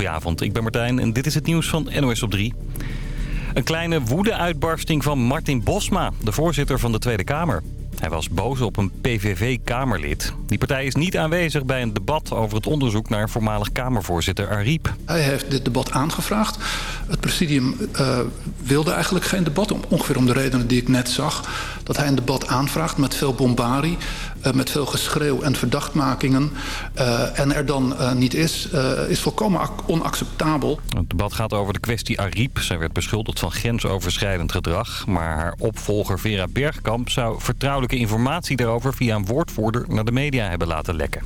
Goedenavond, ik ben Martijn en dit is het nieuws van NOS op 3. Een kleine woede-uitbarsting van Martin Bosma, de voorzitter van de Tweede Kamer. Hij was boos op een PVV-Kamerlid. Die partij is niet aanwezig bij een debat over het onderzoek naar voormalig Kamervoorzitter Ariep. Hij heeft dit debat aangevraagd. Het presidium uh, wilde eigenlijk geen debat, ongeveer om de redenen die ik net zag. Dat hij een debat aanvraagt met veel bombarie, met veel geschreeuw en verdachtmakingen. Uh, en er dan niet is, is volkomen onacceptabel. Het debat gaat over de kwestie Ariep. Zij werd beschuldigd van grensoverschrijdend gedrag. Maar haar opvolger Vera Bergkamp zou vertrouwelijke informatie daarover via een woordvoerder naar de media hebben laten lekken.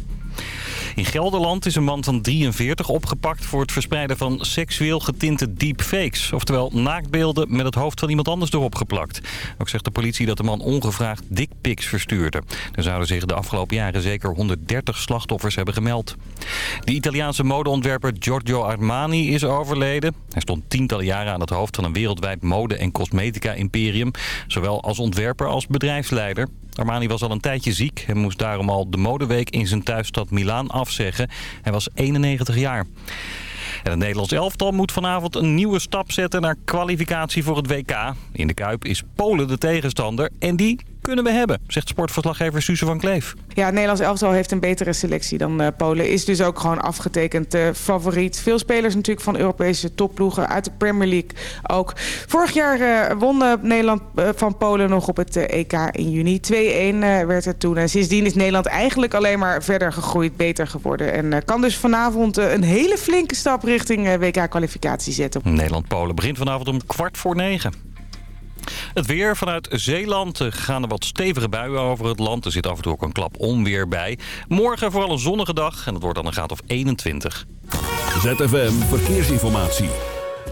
In Gelderland is een man van 43 opgepakt voor het verspreiden van seksueel getinte deepfakes. Oftewel naaktbeelden met het hoofd van iemand anders erop geplakt. Ook zegt de politie dat de man ongevraagd dickpics verstuurde. Er zouden zich de afgelopen jaren zeker 130 slachtoffers hebben gemeld. De Italiaanse modeontwerper Giorgio Armani is overleden. Hij stond tientallen jaren aan het hoofd van een wereldwijd mode- en cosmetica-imperium. Zowel als ontwerper als bedrijfsleider. Armani was al een tijdje ziek en moest daarom al de modeweek in zijn thuisstad Milaan afzeggen. Hij was 91 jaar. En het Nederlands elftal moet vanavond een nieuwe stap zetten naar kwalificatie voor het WK. In de Kuip is Polen de tegenstander en die kunnen we hebben, zegt sportverslaggever Suze van Kleef. Ja, het Nederlands elftal heeft een betere selectie dan uh, Polen. Is dus ook gewoon afgetekend uh, favoriet. Veel spelers natuurlijk van Europese topploegen uit de Premier League ook. Vorig jaar uh, won Nederland van Polen nog op het EK in juni. 2-1 werd het toen. En sindsdien is Nederland eigenlijk alleen maar verder gegroeid, beter geworden. En kan dus vanavond een hele flinke stap richting WK-kwalificatie zetten. Nederland-Polen begint vanavond om kwart voor negen. Het weer vanuit Zeeland gaan er wat stevige buien over het land. Er zit af en toe ook een klap onweer bij. Morgen vooral een zonnige dag en het wordt dan een graad of 21. ZFM Verkeersinformatie.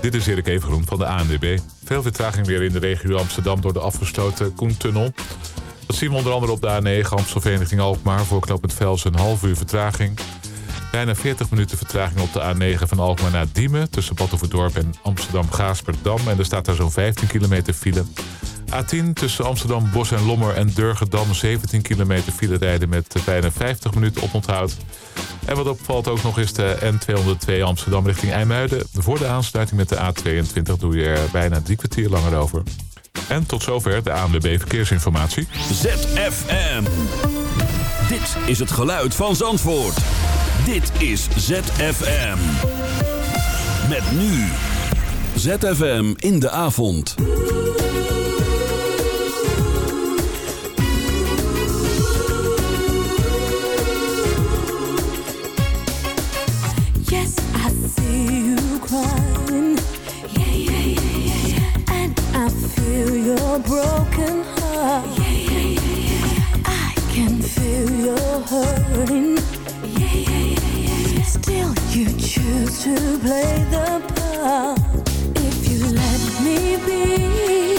Dit is Erik Evengroen van de ANWB. Veel vertraging weer in de regio Amsterdam door de afgesloten Koentunnel. Dat zien we onder andere op de A9 Amstelveen richting Alkmaar... voor knooppunt Vels een half uur vertraging... Bijna 40 minuten vertraging op de A9 van Alkmaar naar Diemen... tussen Badhoevedorp en Amsterdam-Gaasperdam. En er staat daar zo'n 15 kilometer file. A10 tussen Amsterdam, Bos en Lommer en Durgedam... 17 kilometer file rijden met bijna 50 minuten oponthoud. En wat opvalt ook nog is de N202 Amsterdam richting IJmuiden. Voor de aansluiting met de A22 doe je er bijna drie kwartier langer over. En tot zover de ANWB Verkeersinformatie. ZFM. Dit is het geluid van Zandvoort. Dit is ZFM. Met nu. ZFM in de avond. Yes, I see you crying. Yeah, yeah, yeah, yeah, yeah. And I feel your broken heart. Yeah, yeah, yeah, yeah. I can feel your hurting. Still you choose to play the part If you let me be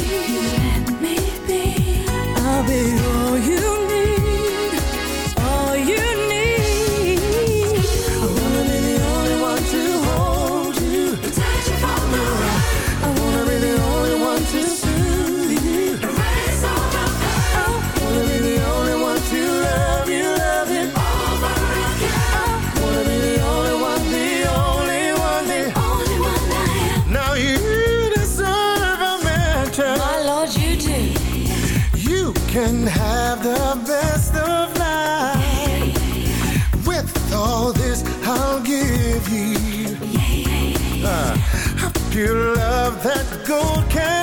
can have the best of life. With all this, I'll give you uh, a pure love that gold can't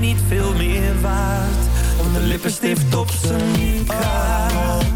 Niet veel meer waard? Om de lippenstift op zijn kraag.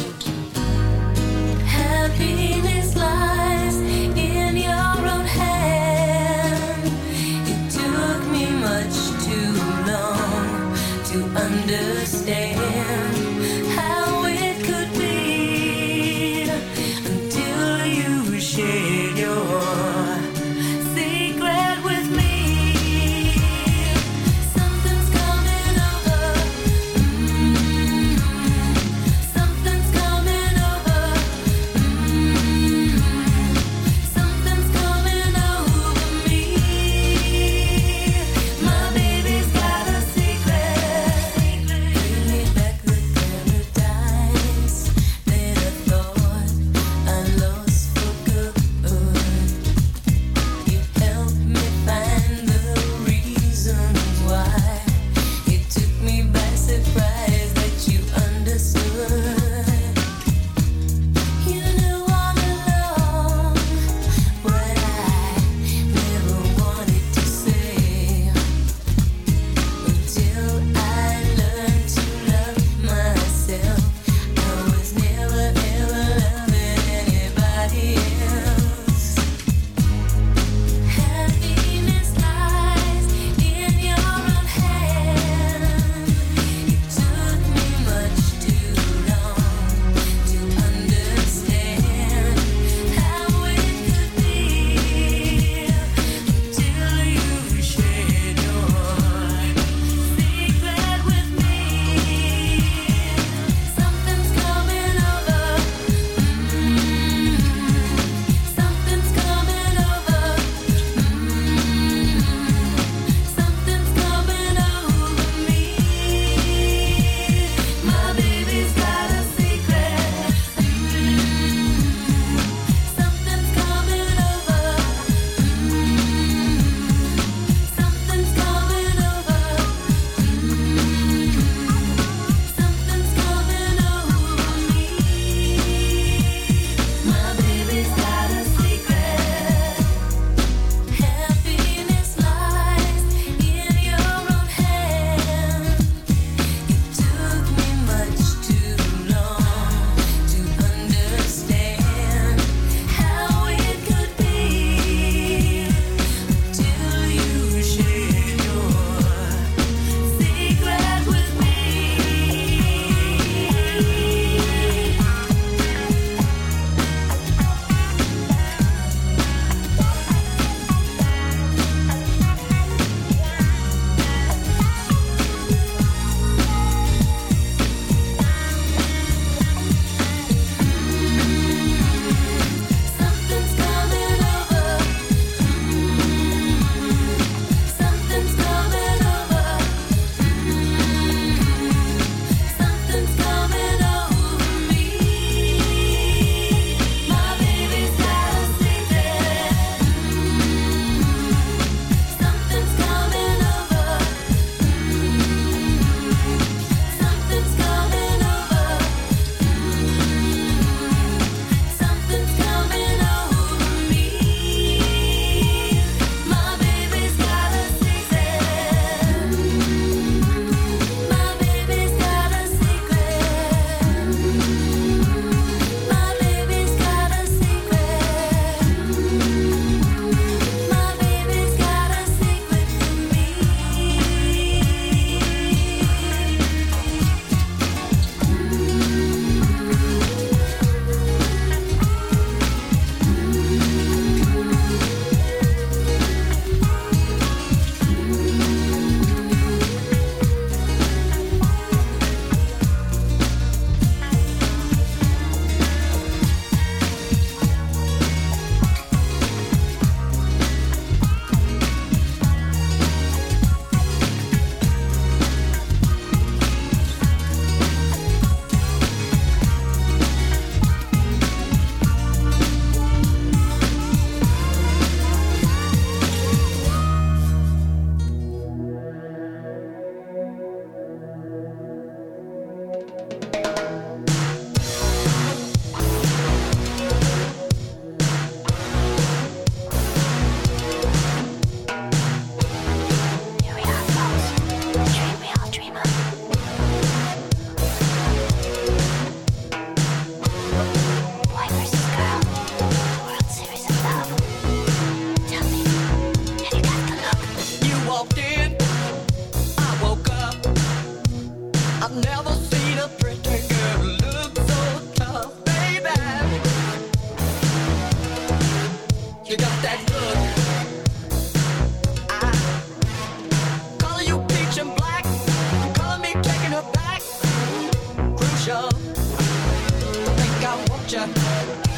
Crucial. I think I want you. You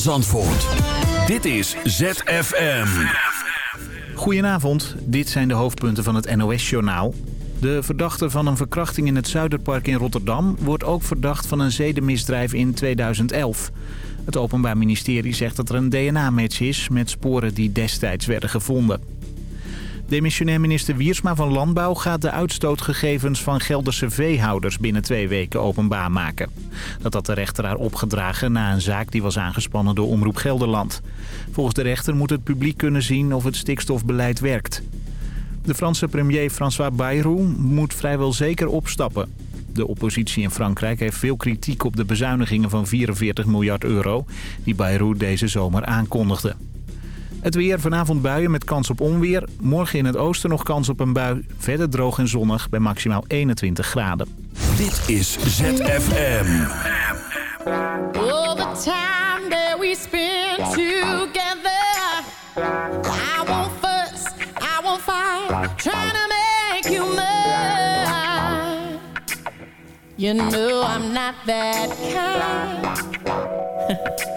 van. Dit is ZFM. Goedenavond, dit zijn de hoofdpunten van het NOS-journaal. De verdachte van een verkrachting in het Zuiderpark in Rotterdam... wordt ook verdacht van een zedenmisdrijf in 2011. Het Openbaar Ministerie zegt dat er een DNA-match is... met sporen die destijds werden gevonden. Demissionair minister Wiersma van Landbouw gaat de uitstootgegevens van Gelderse veehouders binnen twee weken openbaar maken. Dat had de rechter haar opgedragen na een zaak die was aangespannen door Omroep Gelderland. Volgens de rechter moet het publiek kunnen zien of het stikstofbeleid werkt. De Franse premier François Bayrou moet vrijwel zeker opstappen. De oppositie in Frankrijk heeft veel kritiek op de bezuinigingen van 44 miljard euro... die Bayrou deze zomer aankondigde. Het weer vanavond buien met kans op onweer. Morgen in het oosten nog kans op een bui. Verder droog en zonnig bij maximaal 21 graden. Dit is ZFM. All the time that we spend together. I won't fuss, I won't fight, trying to make you mine. You know I'm not that kind.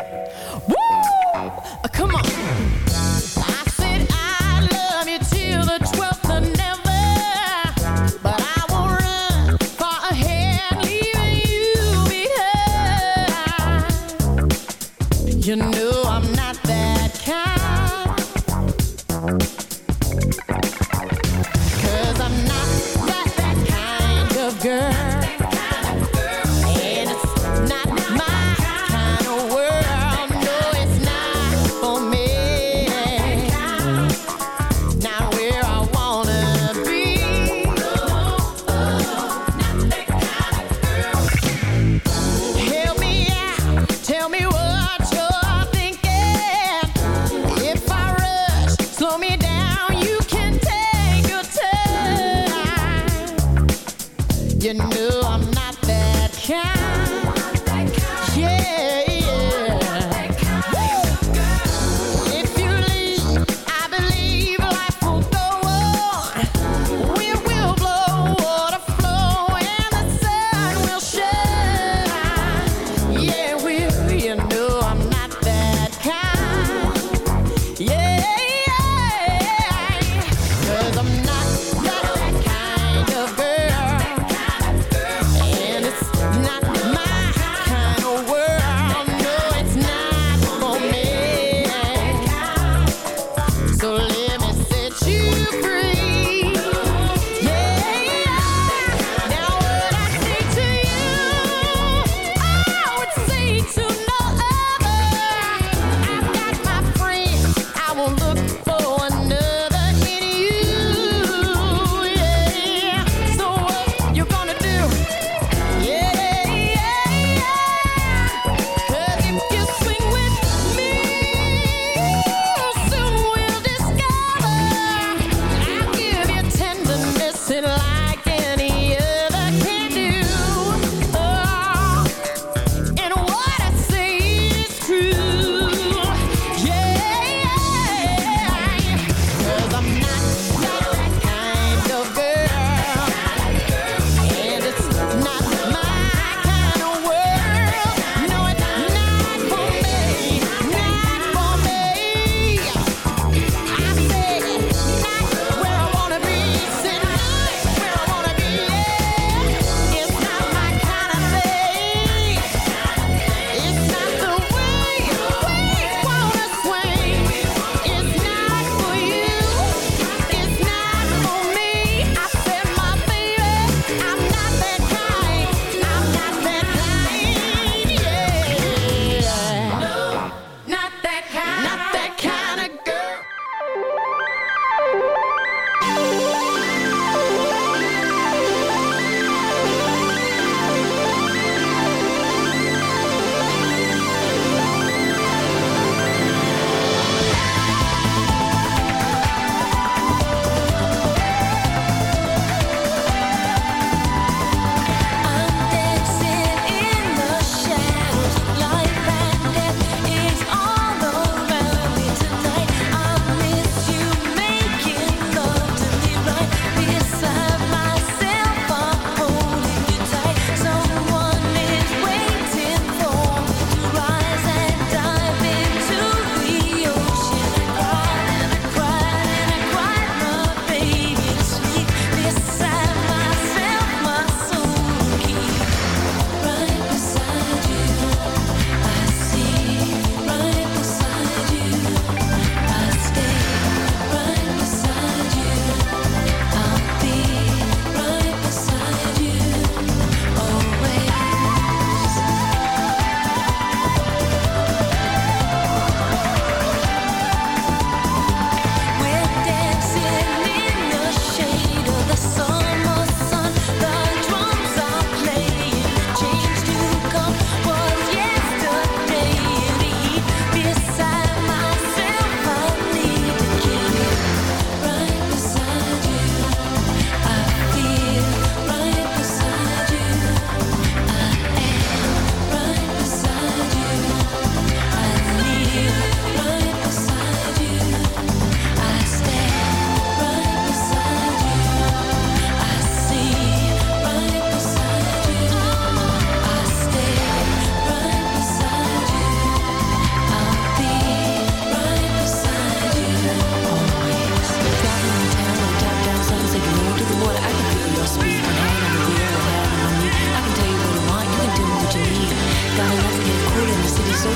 you know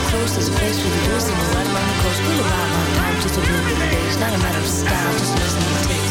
close, there's a place where the blues in the right along the coast. We'll arrive on time, just a little bit of days. Not a matter of style, just listen to taste.